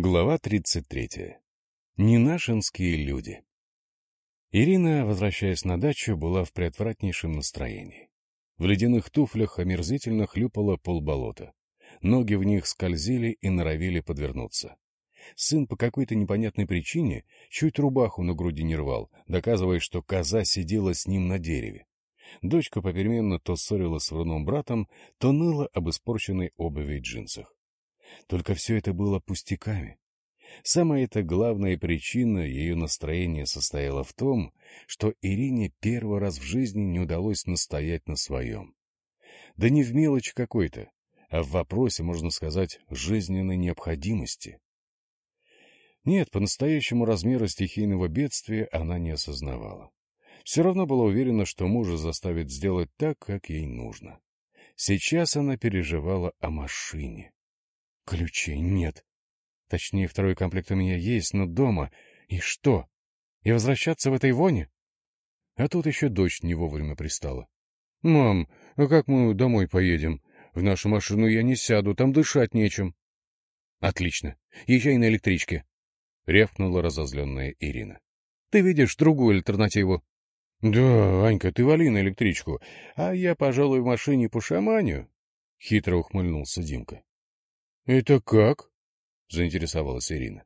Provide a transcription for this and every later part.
Глава 33. Ненашинские люди. Ирина, возвращаясь на дачу, была в приотвратнейшем настроении. В ледяных туфлях омерзительно хлюпало полболота. Ноги в них скользили и норовили подвернуться. Сын по какой-то непонятной причине чуть рубаху на груди не рвал, доказывая, что коза сидела с ним на дереве. Дочка попеременно то ссорилась с вруном братом, то ныла об испорченной обуви и джинсах. Только все это было пустяками. Самая эта главная причина ее настроения состояла в том, что Ирине первый раз в жизни не удалось настоять на своем. Да не в мелочь какой-то, а в вопросе, можно сказать, жизненной необходимости. Нет, по-настоящему размера стихийного бедствия она не осознавала. Все равно была уверена, что мужа заставит сделать так, как ей нужно. Сейчас она переживала о машине. Ключей нет. Точнее, второй комплект у меня есть, но дома. И что? И возвращаться в этой воне? А тут еще дочь не вовремя пристала. — Мам, а как мы домой поедем? В нашу машину я не сяду, там дышать нечем. — Отлично. Езжай на электричке, — рявкнула разозленная Ирина. — Ты видишь другую альтернативу? — Да, Анька, ты вали на электричку, а я, пожалуй, в машине по шаманию. Хитро ухмыльнулся Димка. «Это как?» — заинтересовалась Ирина.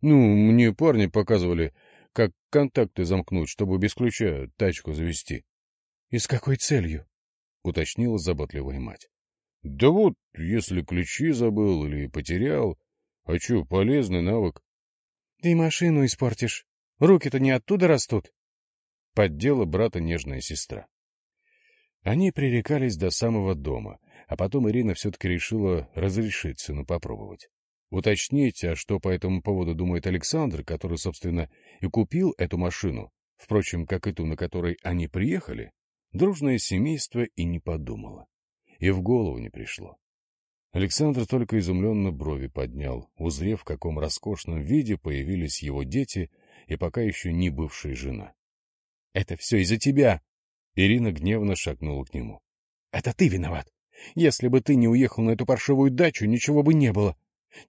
«Ну, мне парни показывали, как контакты замкнуть, чтобы без ключа тачку завести». «И с какой целью?» — уточнила заботливая мать. «Да вот, если ключи забыл или потерял. А чё, полезный навык». «Ты машину испортишь. Руки-то не оттуда растут». Поддела брата нежная сестра. Они пререкались до самого дома, а потом Ирина все-таки решила разрешить сыну попробовать. Уточнить, а что по этому поводу думает Александр, который, собственно, и купил эту машину, впрочем, как и ту, на которой они приехали, дружное семейство и не подумало. И в голову не пришло. Александр только изумленно брови поднял, узрев, в каком роскошном виде появились его дети и пока еще не бывшая жена. — Это все из-за тебя! Ирина гневно шагнула к нему. — Это ты виноват! Если бы ты не уехал на эту паршивую дачу, ничего бы не было.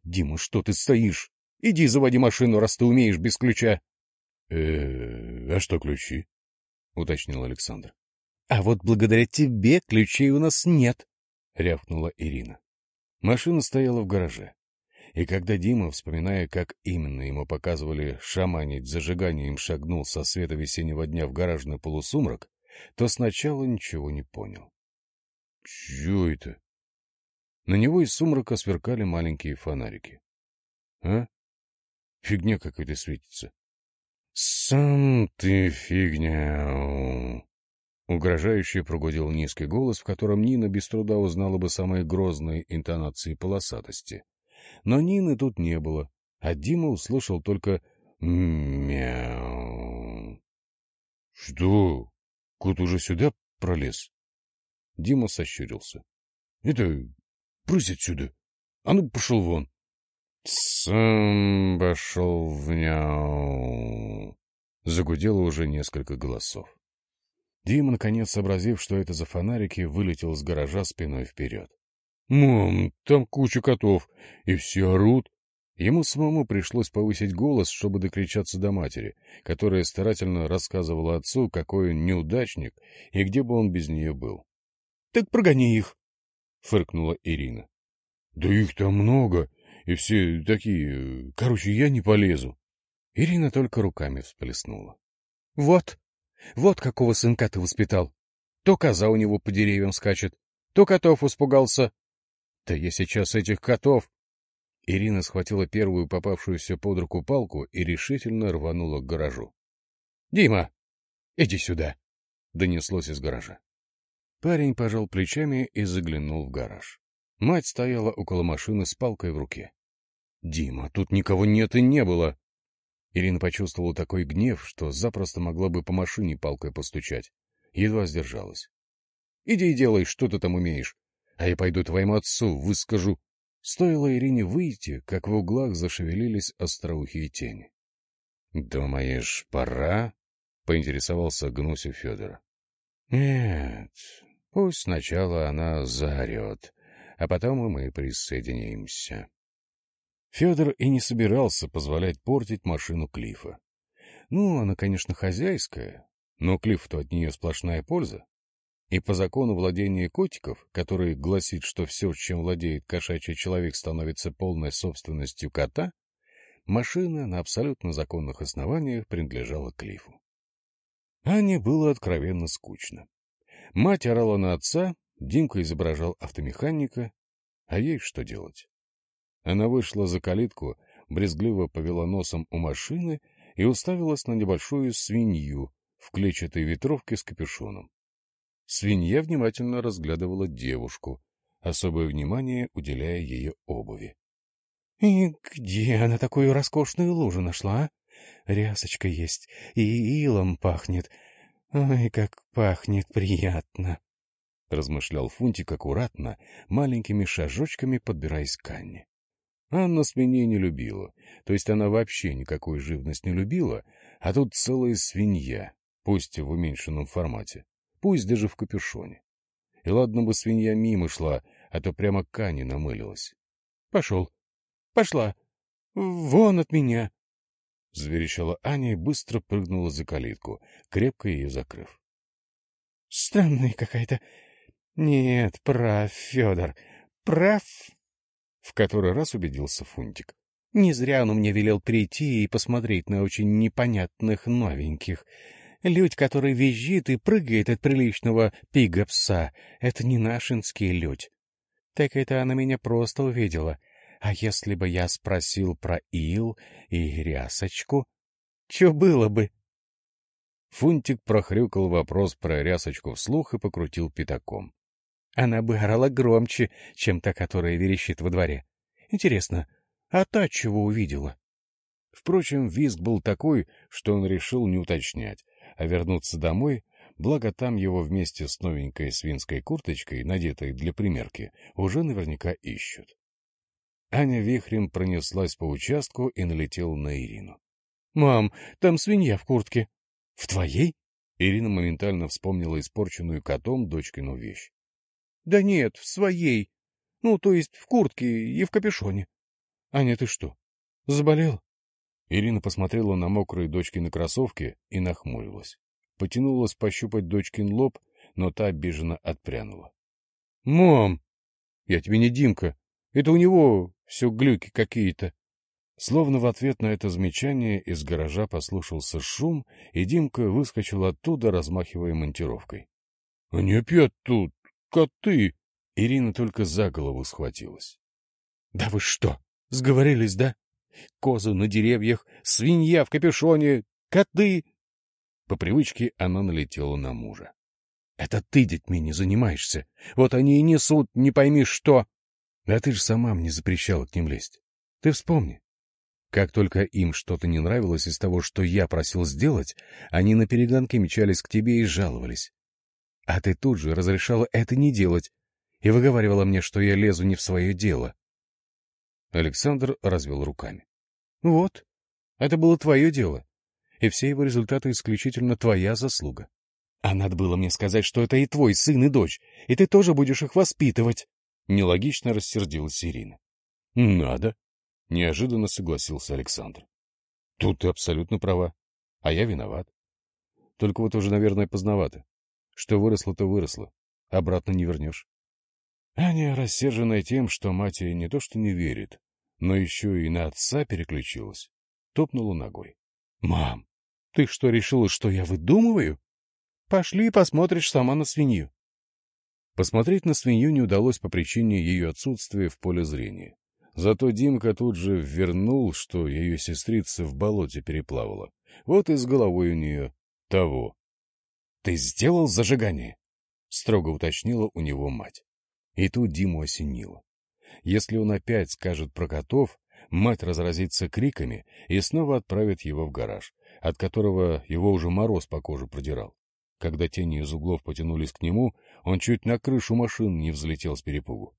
Дима, что ты стоишь? Иди заводи машину, раз ты умеешь без ключа. — Э, а что ключи? — уточнил Александр. — А вот благодаря тебе ключей у нас нет, — рявкнула Ирина. Машина стояла в гараже. И когда Дима, вспоминая, как именно ему показывали шаманить зажиганием, шагнул со света весеннего дня в гаражный полусумрак, то сначала ничего не понял. Чё это? На него из сумрака сверкали маленькие фонарики. А? Фигня какая-то светится. Сам ты фигня. Угрожающе прогудел низкий голос, в котором Нина без труда узнала бы самые грозные интонации полосатости. Но Нины тут не было, а Дима услышал только «мяу». — Что? Кот уже сюда пролез? Дима сощурился. — Это... брысь отсюда! А ну, пошел вон! — Сам пошел в няу! Загудело уже несколько голосов. Дима, наконец сообразив, что это за фонарики, вылетел с гаража спиной вперед. — Мам, там куча котов, и все орут. Ему самому пришлось повысить голос, чтобы докричаться до матери, которая старательно рассказывала отцу, какой он неудачник и где бы он без нее был. — Так прогони их, — фыркнула Ирина. — Да их там много, и все такие... Короче, я не полезу. Ирина только руками всплеснула. — Вот, вот какого сынка ты воспитал. То коза у него по деревьям скачет, то котов испугался. Да я сейчас этих котов... Ирина схватила первую попавшуюся под руку палку и решительно рванула к гаражу. — Дима, иди сюда! — донеслось из гаража. Парень пожал плечами и заглянул в гараж. Мать стояла около машины с палкой в руке. — Дима, тут никого нет и не было! Ирина почувствовала такой гнев, что запросто могла бы по машине палкой постучать. Едва сдержалась. — Иди и делай, что ты там умеешь. А я пойду твоему отцу, выскажу. Стоило Ирине выйти, как в углах зашевелились остроухие тени. — Думаешь, пора? — поинтересовался Гнусев Федора. — Нет, Пусть сначала она заорет, а потом и мы присоединимся. Федор и не собирался позволять портить машину Клифа. Ну, она, конечно, хозяйская, но Клиффу-то от нее сплошная польза. И по закону владения котиков, который гласит, что все, чем владеет кошачий человек, становится полной собственностью кота, машина на абсолютно законных основаниях принадлежала Клифу. Ане было откровенно скучно. Мать орала на отца, Димка изображал автомеханика, а ей что делать? Она вышла за калитку, брезгливо повела носом у машины и уставилась на небольшую свинью в клетчатой ветровке с капюшоном. Свинья внимательно разглядывала девушку, особое внимание уделяя ее обуви. — И где она такую роскошную лужу нашла, а? Рясочка есть, и илом пахнет. Ой, как пахнет приятно! — размышлял Фунтик аккуратно, маленькими шажочками подбираясь к Анне. Анна свиней не любила, то есть она вообще никакой живность не любила, а тут целая свинья, пусть в уменьшенном формате пусть даже в капюшоне. И ладно бы свинья мимо шла, а то прямо к Ане намылилась. — Пошел. Пошла. Вон от меня. — заверещала Аня и быстро прыгнула за калитку, крепко ее закрыв. — Странная какая-то. Нет, прав, Федор, прав. В который раз убедился Фунтик. Не зря он мне велел прийти и посмотреть на очень непонятных новеньких. Людь, который визжит и прыгает от приличного пига-пса, это не нашинский людь. Так это она меня просто увидела. А если бы я спросил про ил и рясочку, что было бы? Фунтик прохрюкал вопрос про рясочку вслух и покрутил пятаком. Она бы орала громче, чем та, которая верещит во дворе. Интересно, а та чего увидела? Впрочем, визг был такой, что он решил не уточнять, а вернуться домой, благо там его вместе с новенькой свинской курточкой, надетой для примерки, уже наверняка ищут. Аня вихрем пронеслась по участку и налетела на Ирину. — Мам, там свинья в куртке. — В твоей? Ирина моментально вспомнила испорченную котом дочкину вещь. — Да нет, в своей. Ну, то есть в куртке и в капюшоне. — Аня, ты что, заболел? Ирина посмотрела на мокрые дочкины кроссовки и нахмурилась. Потянулась пощупать дочкин лоб, но та обиженно отпрянула. — Мам! Я тебе не Димка. Это у него все глюки какие-то. Словно в ответ на это замечание из гаража послушался шум, и Димка выскочил оттуда, размахивая монтировкой. — Они опять тут! Коты! Ирина только за голову схватилась. — Да вы что, сговорились, да? Козы на деревьях, свинья в капюшоне, коты. По привычке она налетела на мужа. — Это ты детьми не занимаешься. Вот они и несут, не пойми что. — А ты же сама мне запрещала к ним лезть. Ты вспомни. Как только им что-то не нравилось из того, что я просил сделать, они на перегонке мчались к тебе и жаловались. А ты тут же разрешала это не делать и выговаривала мне, что я лезу не в свое дело. Александр развел руками. — Вот, это было твое дело, и все его результаты исключительно твоя заслуга. А надо было мне сказать, что это и твой сын, и дочь, и ты тоже будешь их воспитывать. Нелогично рассердилась Ирина. — Надо, — неожиданно согласился Александр. — Тут ты абсолютно права, а я виноват. Только вот уже, наверное, поздновато. Что выросло, то выросло. Обратно не вернешь. Аня, рассерженная тем, что мать ей не то что не верит, но еще и на отца переключилась, топнула ногой. — Мам, ты что, решила, что я выдумываю? Пошли посмотришь сама на свинью. Посмотреть на свинью не удалось по причине ее отсутствия в поле зрения. Зато Димка тут же вернул, что ее сестрица в болоте переплавала. Вот и с головой у нее того. — Ты сделал зажигание? — строго уточнила у него мать. И тут Диму осенило. Если он опять скажет про котов, мать разразится криками и снова отправит его в гараж, от которого его уже мороз по коже продирал. Когда тени из углов потянулись к нему, он чуть на крышу машин не взлетел с перепугу.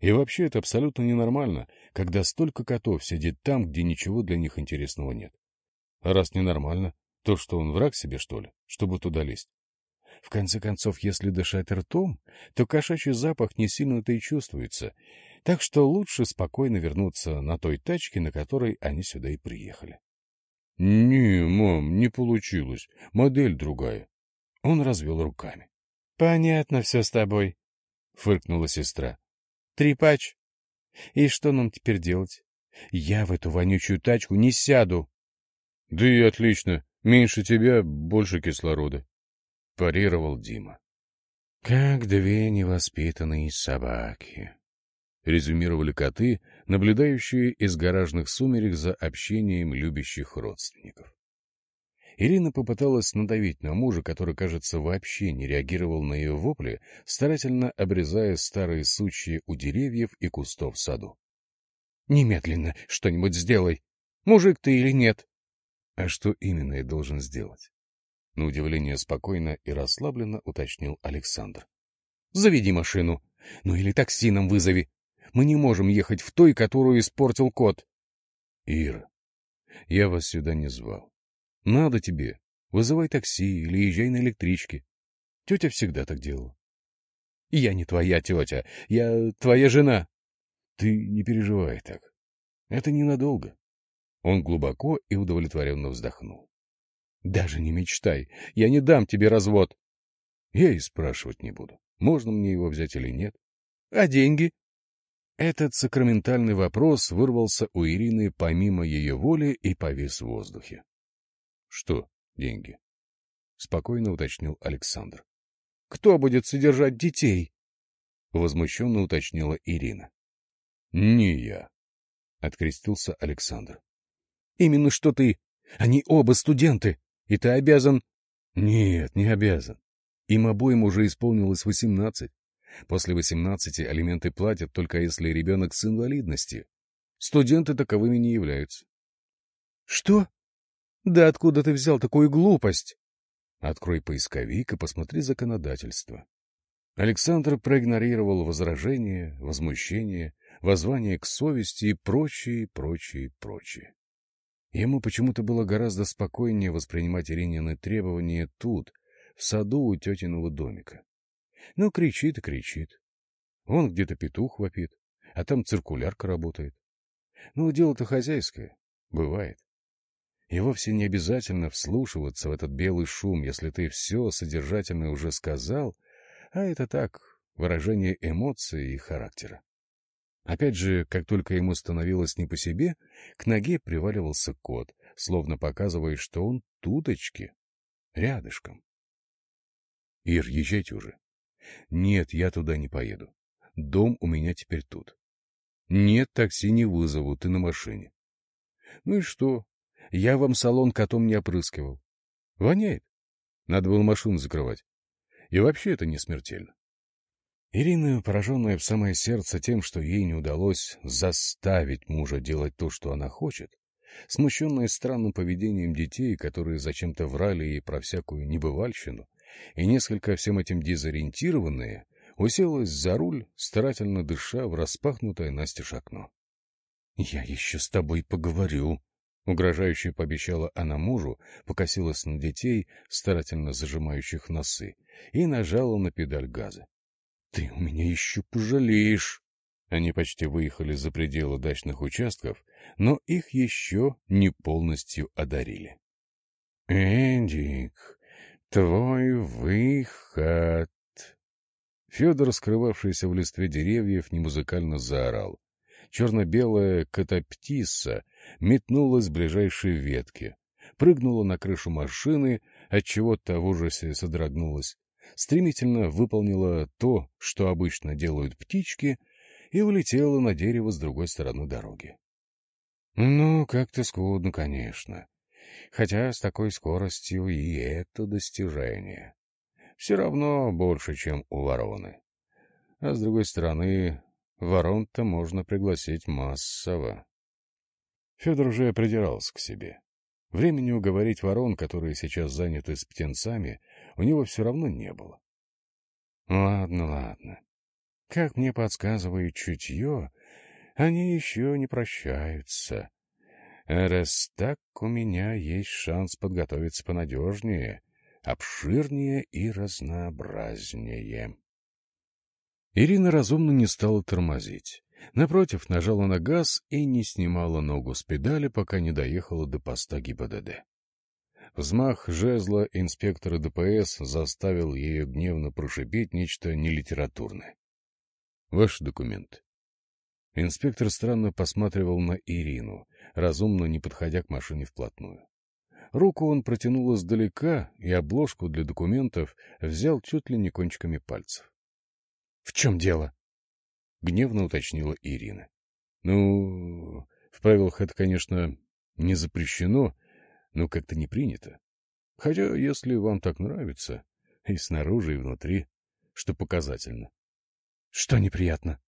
И вообще это абсолютно ненормально, когда столько котов сидит там, где ничего для них интересного нет. А раз ненормально, то что он враг себе, что ли, чтобы туда лезть? В конце концов, если дышать ртом, то кошачий запах не сильно-то и чувствуется. Так что лучше спокойно вернуться на той тачке, на которой они сюда и приехали. — Не, мам, не получилось. Модель другая. Он развел руками. — Понятно все с тобой, — фыркнула сестра. — Трепач. И что нам теперь делать? Я в эту вонючую тачку не сяду. — Да и отлично. Меньше тебя, больше кислорода. — парировал Дима. — Как две невоспитанные собаки. — резюмировали коты, наблюдающие из гаражных сумерек за общением любящих родственников. Ирина попыталась надавить на мужа, который, кажется, вообще не реагировал на ее вопли, старательно обрезая старые сучья у деревьев и кустов в саду. — Немедленно что-нибудь сделай. Мужик ты или нет? — А что именно я должен сделать? На удивление спокойно и расслабленно уточнил Александр. — Заведи машину. Ну или такси нам вызови. Мы не можем ехать в той, которую испортил кот. — Ира, я вас сюда не звал. Надо тебе. Вызывай такси или езжай на электричке. Тетя всегда так делала. — Я не твоя тетя. Я твоя жена. — Ты не переживай так. Это ненадолго. Он глубоко и удовлетворенно вздохнул. — Даже не мечтай. Я не дам тебе развод. Я и спрашивать не буду, можно мне его взять или нет. — А деньги? Этот сакраментальный вопрос вырвался у Ирины помимо ее воли и повис в воздухе. Что деньги? Спокойно уточнил Александр. Кто будет содержать детей? Возмущенно уточнила Ирина. Не я, открестился Александр. Именно что ты. Они оба студенты, и ты обязан... Нет, не обязан. Им обоим уже исполнилось восемнадцать. После восемнадцати алименты платят только если ребенок с инвалидностью. Студенты таковыми не являются. — Что? Да откуда ты взял такую глупость? Открой поисковик и посмотри законодательство. Александр проигнорировал возражения, возмущение, воззвание к совести и прочее, прочее, прочее. Ему почему-то было гораздо спокойнее воспринимать Иринины требования тут, в саду у тетиного домика. Ну, кричит и кричит. Вон где-то петух вопит, а там циркулярка работает. Ну, дело-то хозяйское. Бывает. И вовсе не обязательно вслушиваться в этот белый шум, если ты все содержательно уже сказал, а это так, выражение эмоций и характера. Опять же, как только ему становилось не по себе, к ноге приваливался кот, словно показывая, что он туточки, рядышком. — Ир, езжайте уже. — Нет, я туда не поеду. Дом у меня теперь тут. — Нет, такси не вызову, ты на машине. — Ну и что? Я вам салон котом не опрыскивал. Воняет. Надо было машину закрывать. И вообще это не смертельно. Ирина, пораженная в самое сердце тем, что ей не удалось заставить мужа делать то, что она хочет, смущенная странным поведением детей, которые зачем-то врали ей про всякую небывальщину, и несколько всем этим дезориентированные, уселась за руль, старательно дыша в распахнутое настежь окно. — Я еще с тобой поговорю, — угрожающе пообещала она мужу, покосилась на детей, старательно зажимающих носы, и нажала на педаль газа. — Ты у меня еще пожалеешь! Они почти выехали за пределы дачных участков, но их еще не полностью одарили. — Эдик, твой выход! Федор, скрывавшийся в листве деревьев, немузыкально заорал. Черно-белая котоптиса метнулась к ближайшей ветке, прыгнула на крышу машины, отчего та в ужасе содрогнулась, стремительно выполнила то, что обычно делают птички, и улетела на дерево с другой стороны дороги. Ну, как-то скудно, конечно. Хотя с такой скоростью и это достижение. Все равно больше, чем у вороны. А с другой стороны, ворон-то можно пригласить массово. Федор уже придирался к себе. Времени уговорить ворон, которые сейчас заняты с птенцами, у него все равно не было. Ладно, ладно. Как мне подсказывает чутье, они еще не прощаются. раз так, у меня есть шанс подготовиться понадежнее, обширнее и разнообразнее. Ирина разумно не стала тормозить, Напротив, нажала на газ и не снимала ногу с педали, пока не доехала до поста ГИБДД. Взмах жезла инспектора ДПС заставил ее гневно прошипеть нечто нелитературное. «Ваш документ». Инспектор странно посматривал на Ирину, разумно не подходя к машине вплотную. Руку он протянул издалека и обложку для документов взял чуть ли не кончиками пальцев. — В чем дело? — гневно уточнила Ирина. — Ну, в правилах это, конечно, не запрещено, но как-то не принято. Хотя, если вам так нравится, и снаружи, и внутри, что показательно. — Что неприятно?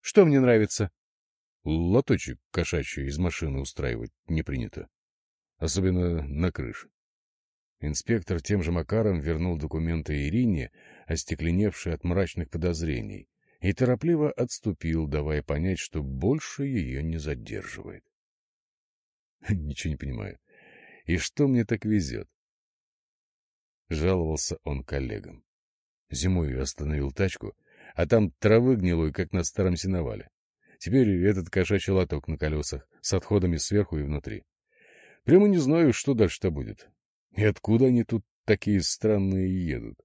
Что мне нравится? — Лоточек кошачий из машины устраивать не принято особенно на крыше. Инспектор тем же макаром вернул документы Ирине, остекленевшей от мрачных подозрений, и торопливо отступил, давая понять, что больше ее не задерживает. Ничего не понимаю. И что мне так везет? Жаловался он коллегам. Зимой остановил тачку, а там травы гнилой, как на старом сеновале. Теперь этот кошачий лоток на колесах, с отходами сверху и внутри. Прямо не знаю, что дальше-то будет. И откуда они тут такие странные едут.